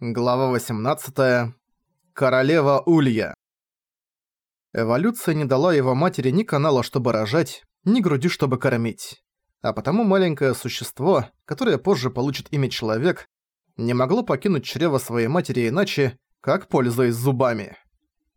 Глава 18. Королева Улья. Эволюция не дала его матери ни канала, чтобы рожать, ни груди, чтобы кормить. А потому маленькое существо, которое позже получит имя Человек, не могло покинуть чрево своей матери иначе, как пользуясь зубами.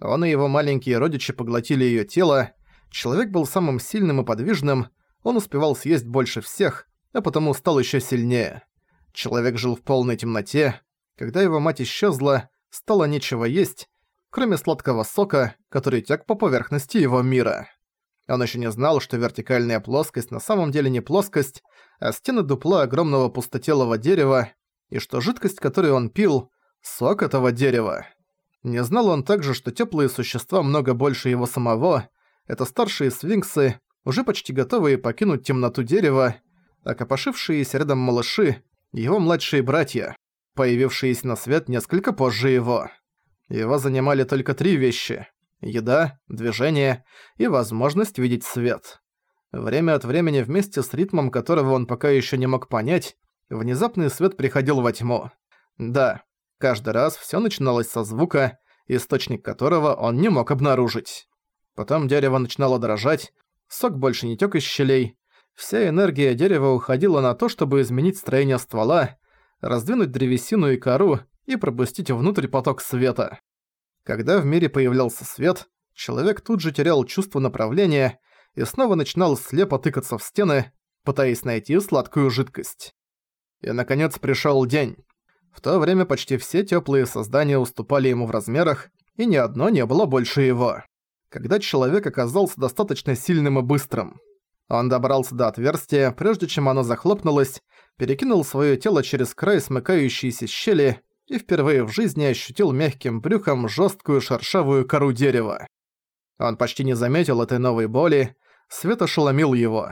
Он и его маленькие родичи поглотили её тело, Человек был самым сильным и подвижным, он успевал съесть больше всех, а потому стал ещё сильнее. Человек жил в полной темноте, когда его мать исчезла, стало нечего есть, кроме сладкого сока, который тек по поверхности его мира. Он еще не знал, что вертикальная плоскость на самом деле не плоскость, а стены дупла огромного пустотелого дерева, и что жидкость, которую он пил, сок этого дерева. Не знал он также, что теплые существа много больше его самого, это старшие сфинксы, уже почти готовые покинуть темноту дерева, а копошившиеся рядом малыши, его младшие братья появившиеся на свет несколько позже его. Его занимали только три вещи – еда, движение и возможность видеть свет. Время от времени вместе с ритмом, которого он пока еще не мог понять, внезапный свет приходил во тьму. Да, каждый раз все начиналось со звука, источник которого он не мог обнаружить. Потом дерево начинало дрожать, сок больше не тёк из щелей, вся энергия дерева уходила на то, чтобы изменить строение ствола, раздвинуть древесину и кору и пропустить внутрь поток света. Когда в мире появлялся свет, человек тут же терял чувство направления и снова начинал слепо тыкаться в стены, пытаясь найти сладкую жидкость. И наконец пришёл день. В то время почти все тёплые создания уступали ему в размерах, и ни одно не было больше его. Когда человек оказался достаточно сильным и быстрым. Он добрался до отверстия, прежде чем оно захлопнулось, перекинул своё тело через край смыкающейся щели и впервые в жизни ощутил мягким брюхом жёсткую шершавую кору дерева. Он почти не заметил этой новой боли, свет ошеломил его.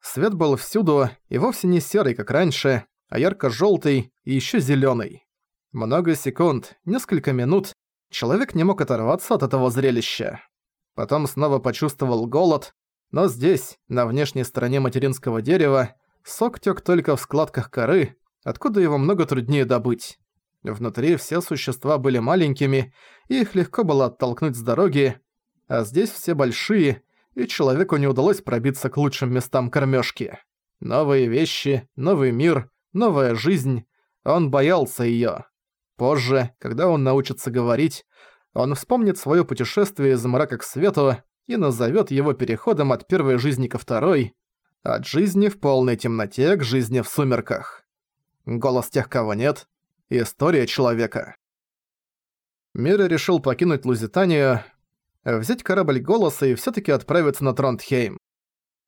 Свет был всюду и вовсе не серый, как раньше, а ярко-жёлтый и ещё зелёный. Много секунд, несколько минут, человек не мог оторваться от этого зрелища. Потом снова почувствовал голод, но здесь, на внешней стороне материнского дерева, Сок тёк только в складках коры, откуда его много труднее добыть. Внутри все существа были маленькими, и их легко было оттолкнуть с дороги, а здесь все большие, и человеку не удалось пробиться к лучшим местам кормёжки. Новые вещи, новый мир, новая жизнь. Он боялся её. Позже, когда он научится говорить, он вспомнит своё путешествие из мрака к свету и назовёт его переходом от первой жизни ко второй, от жизни в полной темноте к жизни в сумерках. Голос тех, кого нет. История человека. Мира решил покинуть Лузитанию, взять корабль Голоса и всё-таки отправиться на Тронтхейм.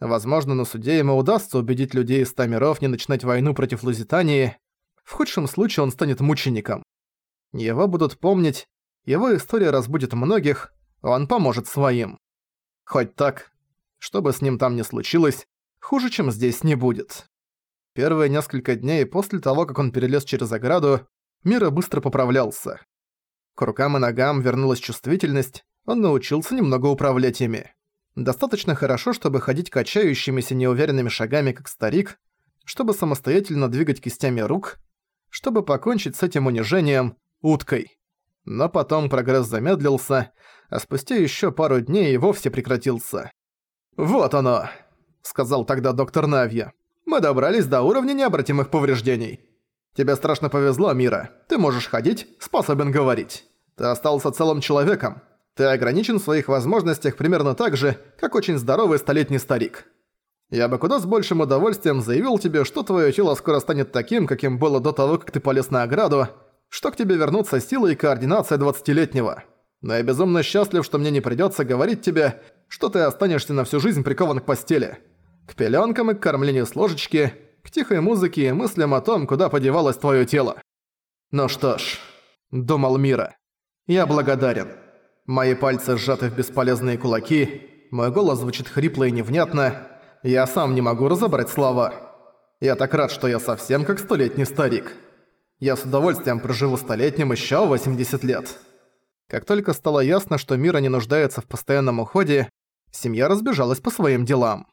Возможно, на суде ему удастся убедить людей из ста миров не начинать войну против Лузитании. В худшем случае он станет мучеником. Его будут помнить, его история разбудит многих, он поможет своим. Хоть так, что бы с ним там ни случилось, Хуже, чем здесь, не будет. Первые несколько дней после того, как он перелез через ограду, Мира быстро поправлялся. К рукам и ногам вернулась чувствительность, он научился немного управлять ими. Достаточно хорошо, чтобы ходить качающимися неуверенными шагами, как старик, чтобы самостоятельно двигать кистями рук, чтобы покончить с этим унижением уткой. Но потом прогресс замедлился, а спустя еще пару дней и вовсе прекратился. «Вот оно!» сказал тогда доктор Навья. «Мы добрались до уровня необратимых повреждений. Тебе страшно повезло, Мира. Ты можешь ходить, способен говорить. Ты остался целым человеком. Ты ограничен в своих возможностях примерно так же, как очень здоровый столетний старик. Я бы куда с большим удовольствием заявил тебе, что твое тело скоро станет таким, каким было до того, как ты полез на ограду, что к тебе вернутся силы и координация двадцатилетнего. Но я безумно счастлив, что мне не придется говорить тебе, что ты останешься на всю жизнь прикован к постели к пеленкам и к кормлению с ложечки, к тихой музыке и мыслям о том, куда подевалось твое тело. Ну что ж, думал Мира, я благодарен. Мои пальцы сжаты в бесполезные кулаки, мой голос звучит хрипло и невнятно, я сам не могу разобрать слова. Я так рад, что я совсем как столетний старик. Я с удовольствием проживу столетним еще 80 лет. Как только стало ясно, что Мира не нуждается в постоянном уходе, семья разбежалась по своим делам.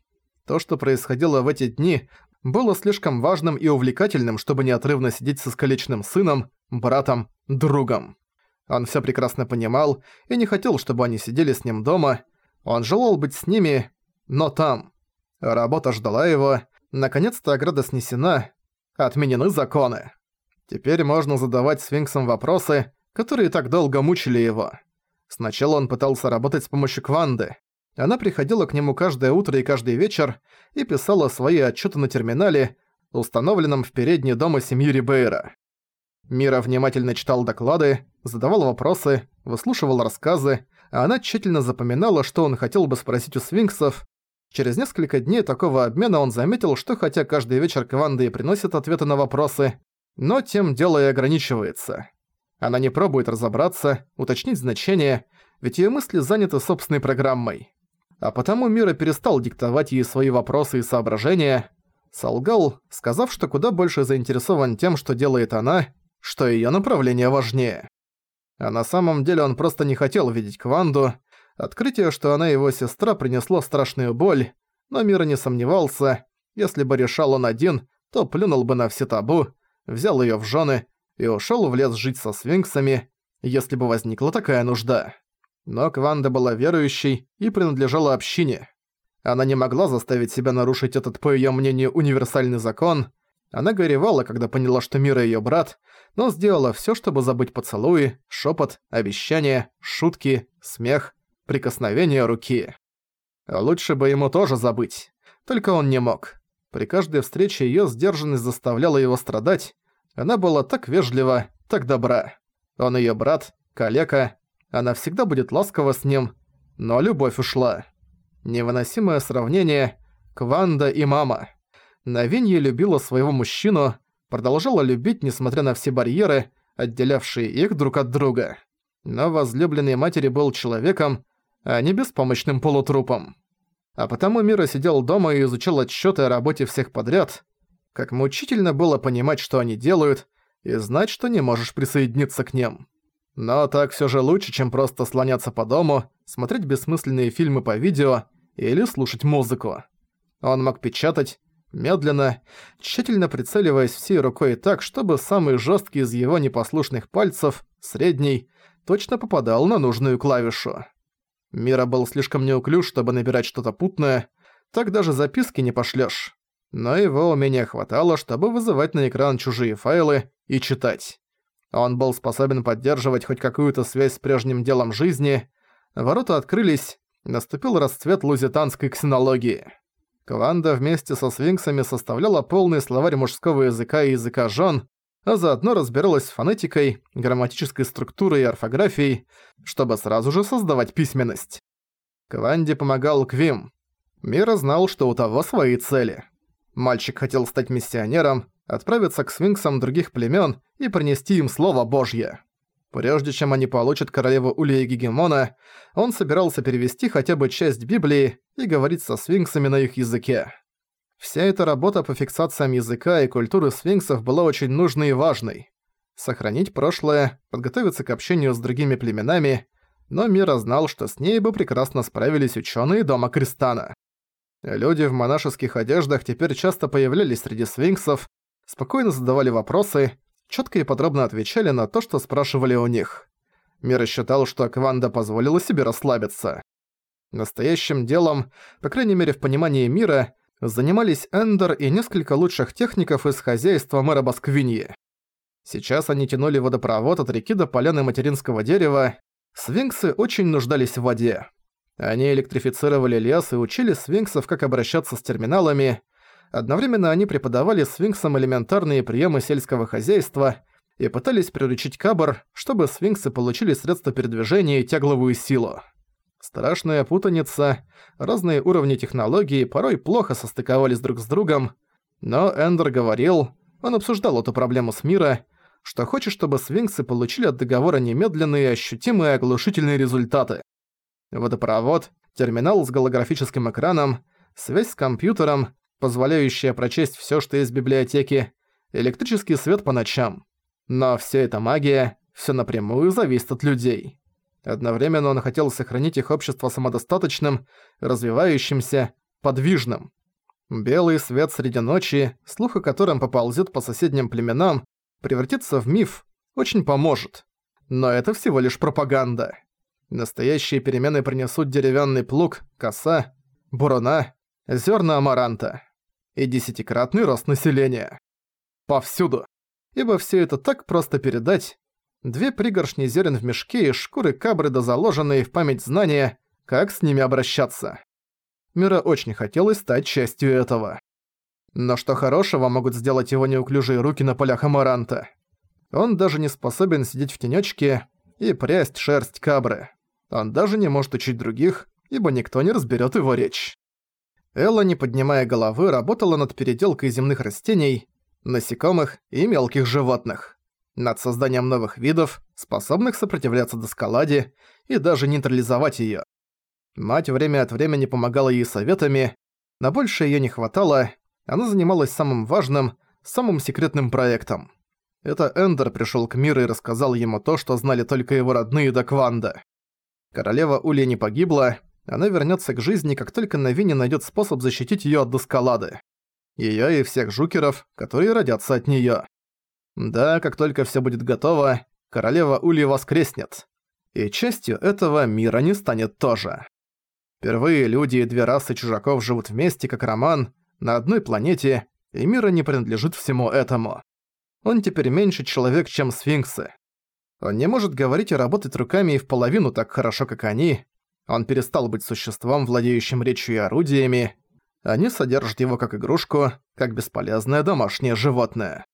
То, что происходило в эти дни, было слишком важным и увлекательным, чтобы неотрывно сидеть со искалеченным сыном, братом, другом. Он все прекрасно понимал и не хотел, чтобы они сидели с ним дома. Он желал быть с ними, но там. Работа ждала его. Наконец-то ограда снесена. Отменены законы. Теперь можно задавать сфинксам вопросы, которые так долго мучили его. Сначала он пытался работать с помощью Кванды. Она приходила к нему каждое утро и каждый вечер и писала свои отчеты на терминале, установленном в передней дома семьи Рибейра. Мира внимательно читал доклады, задавал вопросы, выслушивал рассказы, а она тщательно запоминала, что он хотел бы спросить у свинксов. Через несколько дней такого обмена он заметил, что хотя каждый вечер Кванда и приносит ответы на вопросы, но тем дело и ограничивается. Она не пробует разобраться, уточнить значение, ведь её мысли заняты собственной программой. А потому Мира перестал диктовать ей свои вопросы и соображения, солгал, сказав, что куда больше заинтересован тем, что делает она, что её направление важнее. А на самом деле он просто не хотел видеть Кванду. Открытие, что она его сестра, принесло страшную боль, но Мира не сомневался, если бы решал он один, то плюнул бы на все табу, взял её в жёны и ушёл в лес жить со свинксами, если бы возникла такая нужда. Но Кванда была верующей и принадлежала общине. Она не могла заставить себя нарушить этот, по её мнению, универсальный закон. Она горевала, когда поняла, что Мира её брат, но сделала всё, чтобы забыть поцелуи, шёпот, обещания, шутки, смех, прикосновение руки. Лучше бы ему тоже забыть. Только он не мог. При каждой встрече её сдержанность заставляла его страдать. Она была так вежлива, так добра. Он её брат, калека. Она всегда будет ласкова с ним. Но любовь ушла. Невыносимое сравнение Кванда и мама. Навинья любила своего мужчину, продолжала любить, несмотря на все барьеры, отделявшие их друг от друга. Но возлюбленный матери был человеком, а не беспомощным полутрупом. А потому Мира сидел дома и изучал отчеты о работе всех подряд. Как мучительно было понимать, что они делают, и знать, что не можешь присоединиться к ним. Но так все же лучше, чем просто слоняться по дому, смотреть бессмысленные фильмы по видео или слушать музыку. Он мог печатать, медленно, тщательно прицеливаясь всей рукой так, чтобы самый жесткий из его непослушных пальцев, средний, точно попадал на нужную клавишу. Мира был слишком неуклюж, чтобы набирать что-то путное, так даже записки не пошлёшь. Но его умения хватало, чтобы вызывать на экран чужие файлы и читать. Он был способен поддерживать хоть какую-то связь с прежним делом жизни. Ворота открылись, наступил расцвет лузитанской ксенологии. Кванда вместе со свинксами составляла полный словарь мужского языка и языка жен, а заодно разбиралась с фонетикой, грамматической структурой и орфографией, чтобы сразу же создавать письменность. Кванде помогал Квим. Мира знал, что у того свои цели. Мальчик хотел стать миссионером, отправиться к свинксам других племен и принести им Слово Божье. Прежде чем они получат королеву Улья Гегемона, он собирался перевести хотя бы часть Библии и говорить со свинксами на их языке. Вся эта работа по фиксациям языка и культуры свинксов была очень нужной и важной. Сохранить прошлое, подготовиться к общению с другими племенами, но Мира знал, что с ней бы прекрасно справились ученые дома Кристана. Люди в монашеских одеждах теперь часто появлялись среди свинксов, спокойно задавали вопросы, четко и подробно отвечали на то, что спрашивали у них. Мира считал, что Кванда позволила себе расслабиться. Настоящим делом, по крайней мере в понимании мира, занимались Эндер и несколько лучших техников из хозяйства мэра Басквиньи. Сейчас они тянули водопровод от реки до поляны материнского дерева. Свинксы очень нуждались в воде. Они электрифицировали лес и учили свинксов, как обращаться с терминалами. Одновременно они преподавали свинксам элементарные приемы сельского хозяйства и пытались приручить кабр, чтобы свинксы получили средства передвижения и тягловую силу. Страшная путаница, разные уровни технологий порой плохо состыковались друг с другом, но Эндер говорил, он обсуждал эту проблему с мира, что хочет, чтобы свинксы получили от договора немедленные, ощутимые оглушительные результаты. Водопровод, терминал с голографическим экраном, связь с компьютером, позволяющая прочесть всё, что есть в библиотеке, электрический свет по ночам. Но вся эта магия, всё напрямую зависит от людей. Одновременно он хотел сохранить их общество самодостаточным, развивающимся, подвижным. Белый свет среди ночи, слух о котором поползет по соседним племенам, превратится в миф, очень поможет. Но это всего лишь пропаганда. Настоящие перемены принесут деревянный плуг, коса, буруна, зерна амаранта и десятикратный рост населения. Повсюду. Ибо все это так просто передать. Две пригоршни зерен в мешке и шкуры кабры да заложенные в память знания, как с ними обращаться. Мира очень хотелось стать частью этого. Но что хорошего могут сделать его неуклюжие руки на полях амаранта? Он даже не способен сидеть в тенечке и прясть шерсть кабры. Он даже не может учить других, ибо никто не разберет его речь. Элла, не поднимая головы, работала над переделкой земных растений, насекомых и мелких животных. Над созданием новых видов, способных сопротивляться доскаладе и даже нейтрализовать её. Мать время от времени помогала ей советами, на больше её не хватало, она занималась самым важным, самым секретным проектом. Это Эндер пришёл к миру и рассказал ему то, что знали только его родные до Кванда. Королева Улья не погибла, она вернётся к жизни, как только Навини найдёт способ защитить её от доскалады. Её и всех жукеров, которые родятся от неё. Да, как только всё будет готово, королева Улья воскреснет. И частью этого мира не станет тоже. Впервые люди и две расы чужаков живут вместе, как роман, на одной планете, и мира не принадлежит всему этому. Он теперь меньше человек, чем сфинксы. Он не может говорить и работать руками и в половину так хорошо, как они. Он перестал быть существом, владеющим речью и орудиями. Они содержат его как игрушку, как бесполезное домашнее животное.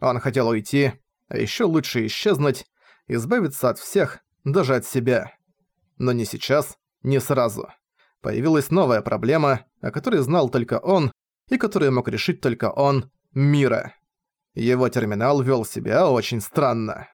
Он хотел уйти, а ещё лучше исчезнуть, избавиться от всех, даже от себя. Но не сейчас, не сразу. Появилась новая проблема, о которой знал только он, и которую мог решить только он, Мира. Его терминал вел себя очень странно.